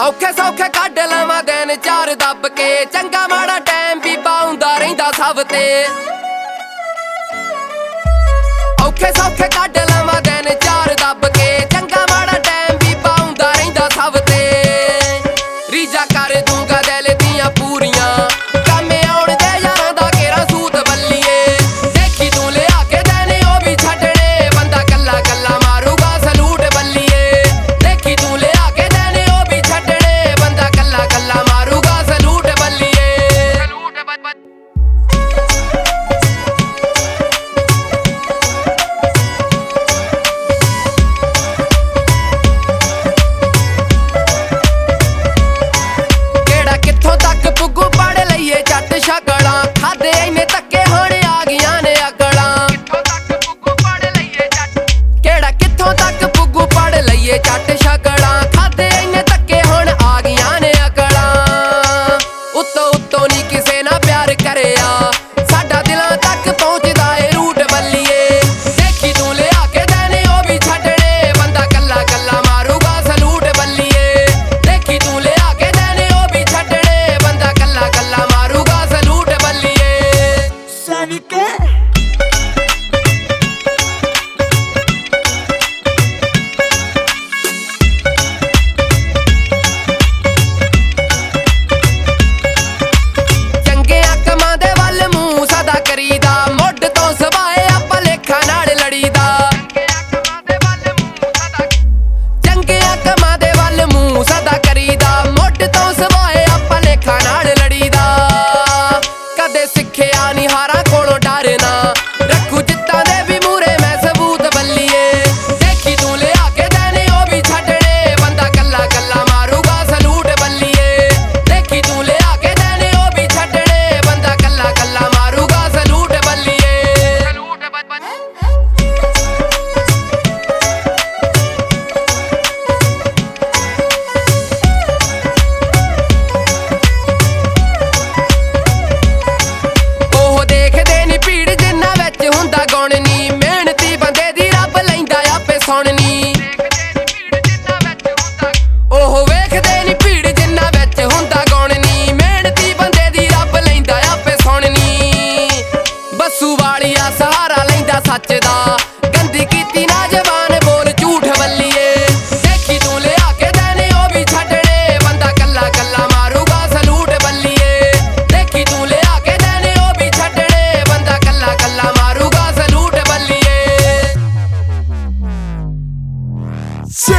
ਔਖੇ ਸੌਖੇ ਕੱਢ ਲਵਾਂ ਦਿਨ ਚਾਰ ਦੱਬ ਕੇ। ਚੰਗਾ ਮਾੜਾ ਟਾਈਮ ਵੀ ਪਾਉਂਦਾ ਰਹਿੰਦਾ ਸਭ ਤੇ। ਔਖੇ ਸੌਖੇ ਕੱਢ ਲਵਾਂ ਦਿਨ ਚਾਰ ਦੱਬ ਦੁਨੀਆ ਸਹਾਰਾ ਲੈਂਦਾ ਸੱਚ ਦਾ। ਗੰਦੀ ਕੀਤੀ ਨਾ ਜਵਾਨ ਬੋਲ ਝੂਠ ਬੱਲੀਏ। ਦੇਖੀ ਤੂੰ ਲਿਆ ਕੇ ਦੇਨੇ ਉਹ ਵੀ ਛੱਡਣੇ। ਬੰਦਾ ਕੱਲਾ ਕੱਲਾ ਮਾਰੂਗਾ ਸਲੂਟ ਬੱਲੀਏ। ਦੇਖੀ ਤੂੰ ਲਿਆ ਕੇ ਦੇਨੇ ਉਹ ਵੀ ਛੱਡਣੇ। ਬੰਦਾ ਕੱਲਾ ਕੱਲਾ ਮਾਰੂਗਾ ਸਲੂਟ ਬੱਲੀਏ। ਸੇ